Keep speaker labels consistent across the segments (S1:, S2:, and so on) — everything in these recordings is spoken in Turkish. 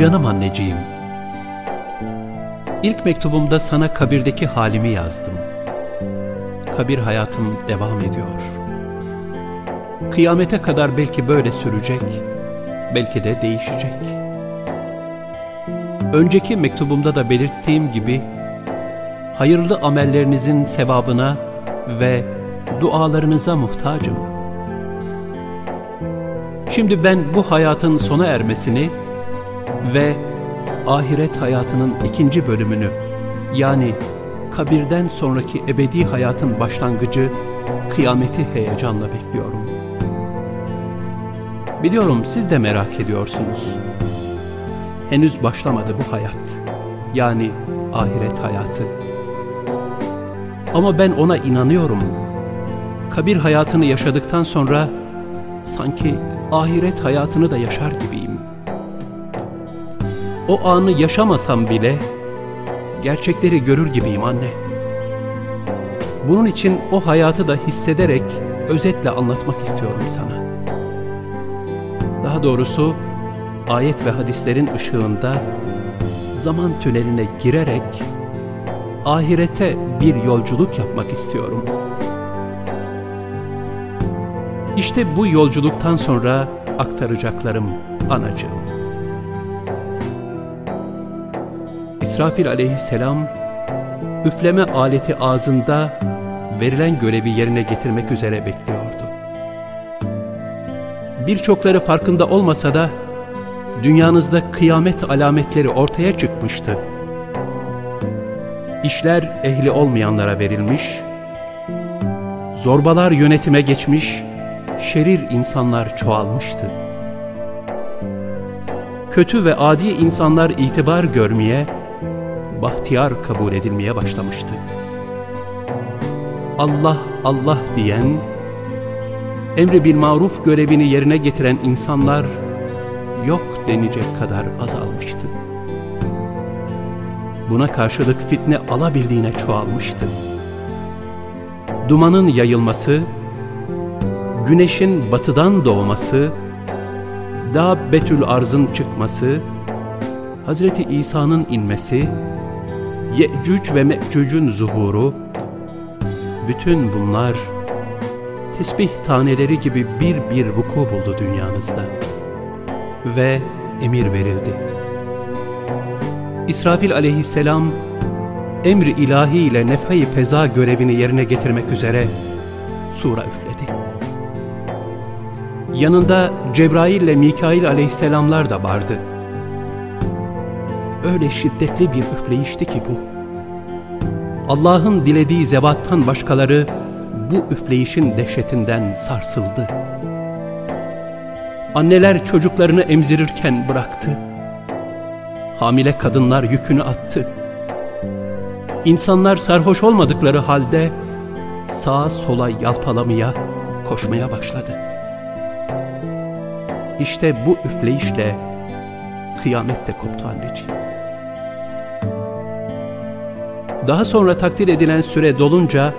S1: Canım anneciğim, ilk mektubumda sana kabirdeki halimi yazdım. Kabir hayatım devam ediyor. Kıyamete kadar belki böyle sürecek, belki de değişecek. Önceki mektubumda da belirttiğim gibi, hayırlı amellerinizin sevabına ve dualarınıza muhtacım. Şimdi ben bu hayatın sona ermesini ve ahiret hayatının ikinci bölümünü yani kabirden sonraki ebedi hayatın başlangıcı kıyameti heyecanla bekliyorum. Biliyorum siz de merak ediyorsunuz. Henüz başlamadı bu hayat. Yani ahiret hayatı. Ama ben ona inanıyorum. Kabir hayatını yaşadıktan sonra sanki ahiret hayatını da yaşar gibiyim. O anı yaşamasam bile gerçekleri görür gibiyim anne. Bunun için o hayatı da hissederek özetle anlatmak istiyorum sana. Daha doğrusu ayet ve hadislerin ışığında zaman tüneline girerek ahirete bir yolculuk yapmak istiyorum. İşte bu yolculuktan sonra aktaracaklarım anacığım. İsrafil aleyhisselam üfleme aleti ağzında verilen görevi yerine getirmek üzere bekliyordu. Birçokları farkında olmasa da dünyanızda kıyamet alametleri ortaya çıkmıştı. İşler ehli olmayanlara verilmiş, zorbalar yönetime geçmiş, şerir insanlar çoğalmıştı. Kötü ve adi insanlar itibar görmeye, bahtiyar kabul edilmeye başlamıştı. Allah Allah diyen, emri bil maruf görevini yerine getiren insanlar yok denecek kadar azalmıştı. Buna karşılık fitne alabildiğine çoğalmıştı. Dumanın yayılması, güneşin batıdan doğması, daha Betül Arz'ın çıkması, Hazreti İsa'nın inmesi, Ye'cüc ve Me'cüc'ün zuhuru, bütün bunlar tesbih taneleri gibi bir bir vuku buldu dünyanızda. Ve emir verildi. İsrafil aleyhisselam, emri ilahi ile nefhay feza görevini yerine getirmek üzere sura üfledi. Yanında Cebrail ile Mikail aleyhisselamlar da vardı. Öyle şiddetli bir üfleyişti ki bu. Allah'ın dilediği zevattan başkaları bu üfleyişin dehşetinden sarsıldı. Anneler çocuklarını emzirirken bıraktı. Hamile kadınlar yükünü attı. İnsanlar sarhoş olmadıkları halde sağa sola yalpalamaya, koşmaya başladı. İşte bu üfleyişle kıyamet de koptu anneciğim. Daha sonra takdir edilen süre dolunca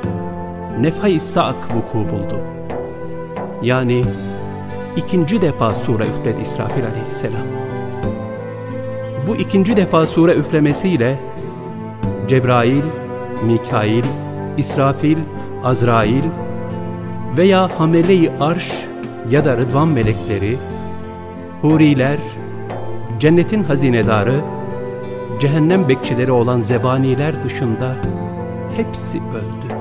S1: nefhay sak vuku buldu. Yani ikinci defa sure üfledi İsrafil aleyhisselam. Bu ikinci defa sure üflemesiyle Cebrail, Mikail, İsrafil, Azrail veya Hamele-i Arş ya da Rıdvan melekleri, huriler, cennetin hazinedarı, cehennem bekçileri olan zebaniler dışında hepsi öldü.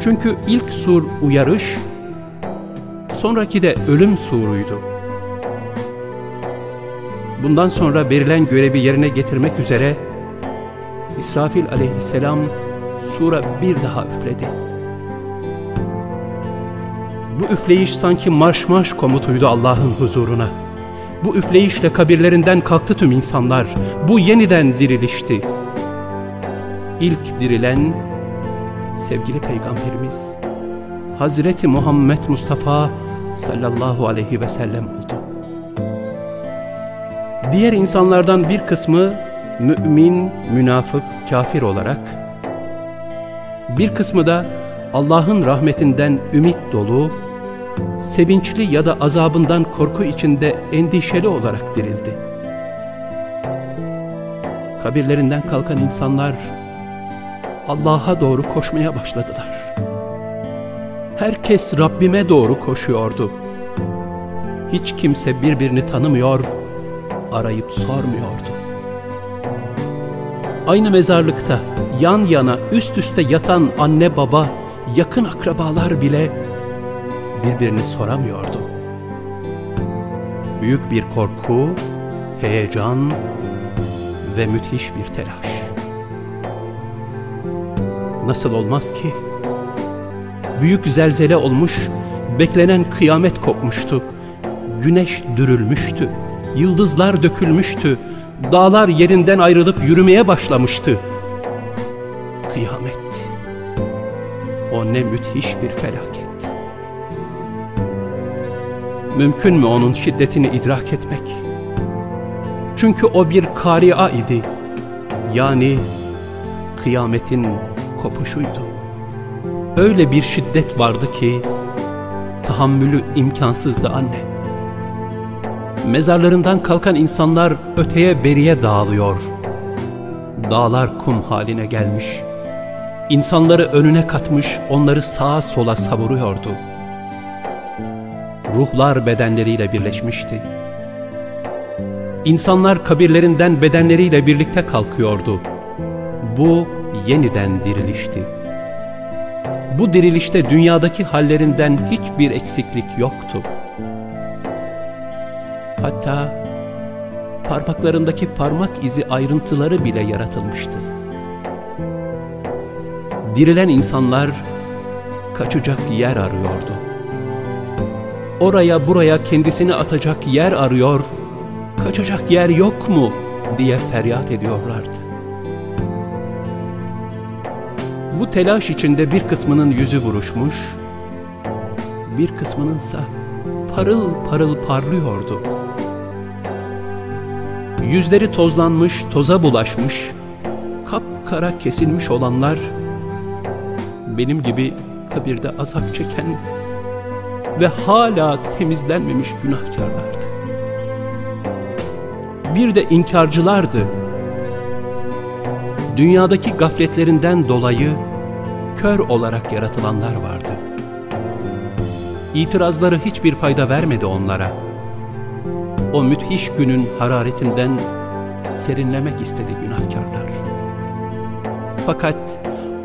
S1: Çünkü ilk sur uyarış, sonraki de ölüm suruydu. Bundan sonra verilen görevi yerine getirmek üzere İsrafil aleyhisselam sura bir daha üfledi. Bu üfleyiş sanki marş marş komutuydu Allah'ın huzuruna. Bu üfleyişle kabirlerinden kalktı tüm insanlar. Bu yeniden dirilişti. İlk dirilen sevgili peygamberimiz Hazreti Muhammed Mustafa sallallahu aleyhi ve sellem oldu. Diğer insanlardan bir kısmı mümin, münafık, kafir olarak, bir kısmı da Allah'ın rahmetinden ümit dolu, sevinçli ya da azabından korku içinde endişeli olarak dirildi. Kabirlerinden kalkan insanlar Allah'a doğru koşmaya başladılar. Herkes Rabbime doğru koşuyordu. Hiç kimse birbirini tanımıyor, arayıp sormuyordu. Aynı mezarlıkta yan yana üst üste yatan anne baba, yakın akrabalar bile birbirini soramıyordu. Büyük bir korku, heyecan ve müthiş bir telaş. Nasıl olmaz ki? Büyük zelzele olmuş, beklenen kıyamet kopmuştu. Güneş dürülmüştü, yıldızlar dökülmüştü, dağlar yerinden ayrılıp yürümeye başlamıştı. Kıyamet. O ne müthiş bir felaket. Mümkün mü onun şiddetini idrak etmek? Çünkü o bir karia idi. Yani kıyametin kopuşuydu. Öyle bir şiddet vardı ki tahammülü imkansızdı anne. Mezarlarından kalkan insanlar öteye beriye dağılıyor. Dağlar kum haline gelmiş. İnsanları önüne katmış, onları sağa sola savuruyordu. Ruhlar bedenleriyle birleşmişti. İnsanlar kabirlerinden bedenleriyle birlikte kalkıyordu. Bu yeniden dirilişti. Bu dirilişte dünyadaki hallerinden hiçbir eksiklik yoktu. Hatta parmaklarındaki parmak izi ayrıntıları bile yaratılmıştı. Dirilen insanlar kaçacak yer arıyordu. Oraya buraya kendisini atacak yer arıyor, kaçacak yer yok mu diye feryat ediyorlardı. Bu telaş içinde bir kısmının yüzü buruşmuş, bir kısmınınsa parıl parıl parlıyordu. Yüzleri tozlanmış, toza bulaşmış, kapkara kesilmiş olanlar, benim gibi kabirde azap çeken ve hala temizlenmemiş günahkarlardı. Bir de inkarcılardı dünyadaki gafletlerinden dolayı kör olarak yaratılanlar vardı. İtirazları hiçbir fayda vermedi onlara. O müthiş günün hararetinden serinlemek istedi günahkarlar. Fakat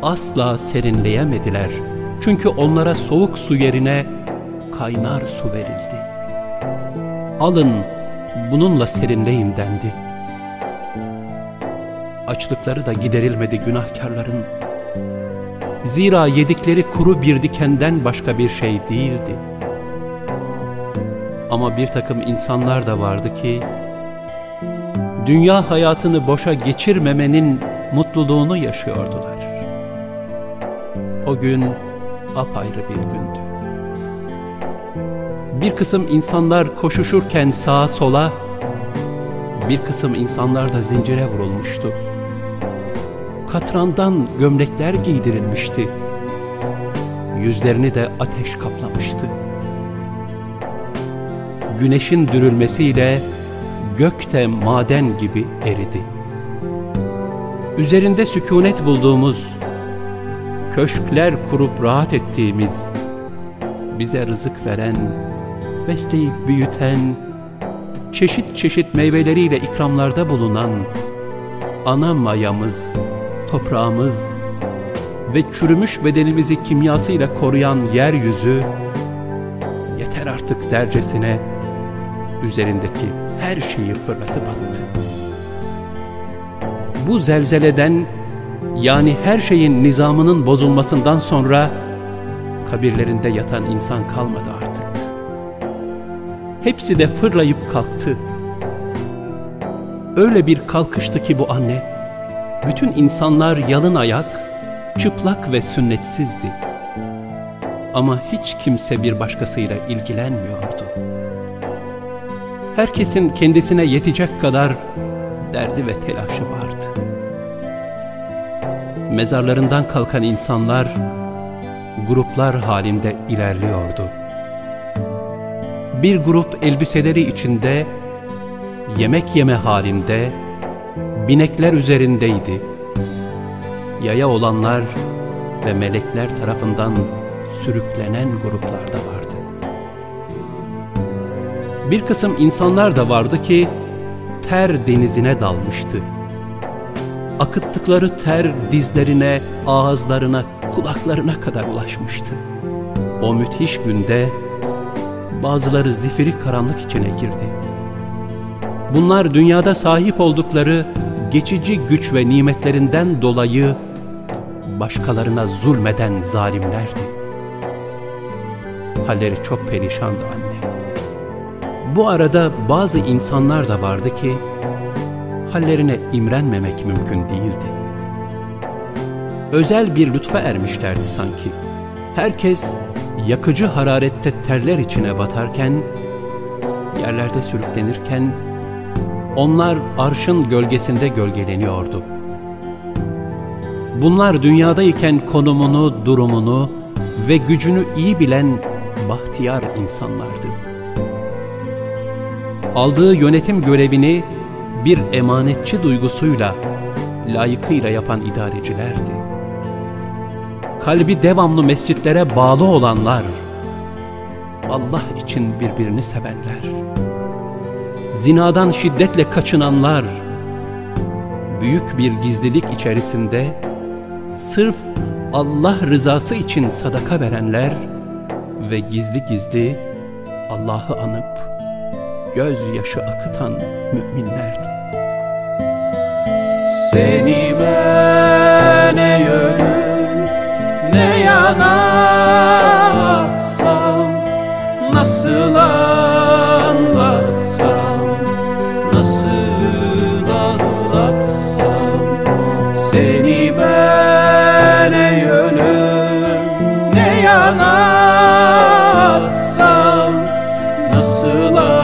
S1: asla serinleyemediler. Çünkü onlara soğuk su yerine kaynar su verildi. Alın bununla serinleyin dendi açlıkları da giderilmedi günahkarların. Zira yedikleri kuru bir dikenden başka bir şey değildi. Ama bir takım insanlar da vardı ki, dünya hayatını boşa geçirmemenin mutluluğunu yaşıyordular. O gün apayrı bir gündü. Bir kısım insanlar koşuşurken sağa sola, bir kısım insanlar da zincire vurulmuştu katrandan gömlekler giydirilmişti. Yüzlerini de ateş kaplamıştı. Güneşin dürülmesiyle gökte maden gibi eridi. Üzerinde sükunet bulduğumuz, köşkler kurup rahat ettiğimiz, bize rızık veren, besleyip büyüten, çeşit çeşit meyveleriyle ikramlarda bulunan ana mayamız, toprağımız ve çürümüş bedenimizi kimyasıyla koruyan yeryüzü yeter artık dercesine üzerindeki her şeyi fırlatıp attı. Bu zelzeleden yani her şeyin nizamının bozulmasından sonra kabirlerinde yatan insan kalmadı. Hepsi de fırlayıp kalktı. Öyle bir kalkıştı ki bu anne, bütün insanlar yalın ayak, çıplak ve sünnetsizdi. Ama hiç kimse bir başkasıyla ilgilenmiyordu. Herkesin kendisine yetecek kadar derdi ve telaşı vardı. Mezarlarından kalkan insanlar gruplar halinde ilerliyordu. Bir grup elbiseleri içinde yemek yeme halinde binekler üzerindeydi. Yaya olanlar ve melekler tarafından sürüklenen gruplar da vardı. Bir kısım insanlar da vardı ki ter denizine dalmıştı. Akıttıkları ter dizlerine, ağızlarına, kulaklarına kadar ulaşmıştı. O müthiş günde bazıları zifiri karanlık içine girdi. Bunlar dünyada sahip oldukları geçici güç ve nimetlerinden dolayı başkalarına zulmeden zalimlerdi. Halleri çok perişandı anne. Bu arada bazı insanlar da vardı ki hallerine imrenmemek mümkün değildi. Özel bir lütfa ermişlerdi sanki. Herkes yakıcı hararette terler içine batarken, yerlerde sürüklenirken, onlar arşın gölgesinde gölgeleniyordu. Bunlar dünyadayken konumunu, durumunu ve gücünü iyi bilen bahtiyar insanlardı. Aldığı yönetim görevini bir emanetçi duygusuyla, layıkıyla yapan idarecilerdi. Kalbi devamlı mescitlere bağlı olanlar, Allah için birbirini sevenler, zinadan şiddetle kaçınanlar, büyük bir gizlilik içerisinde sırf Allah rızası için sadaka verenler ve gizli gizli Allah'ı anıp gözyaşı akıtan müminlerdi.
S2: Ne yana atsam Nasıl anlatsam Nasıl ağlatsam Seni ben ne yönüm ne yana atsam Nasıl anlatsam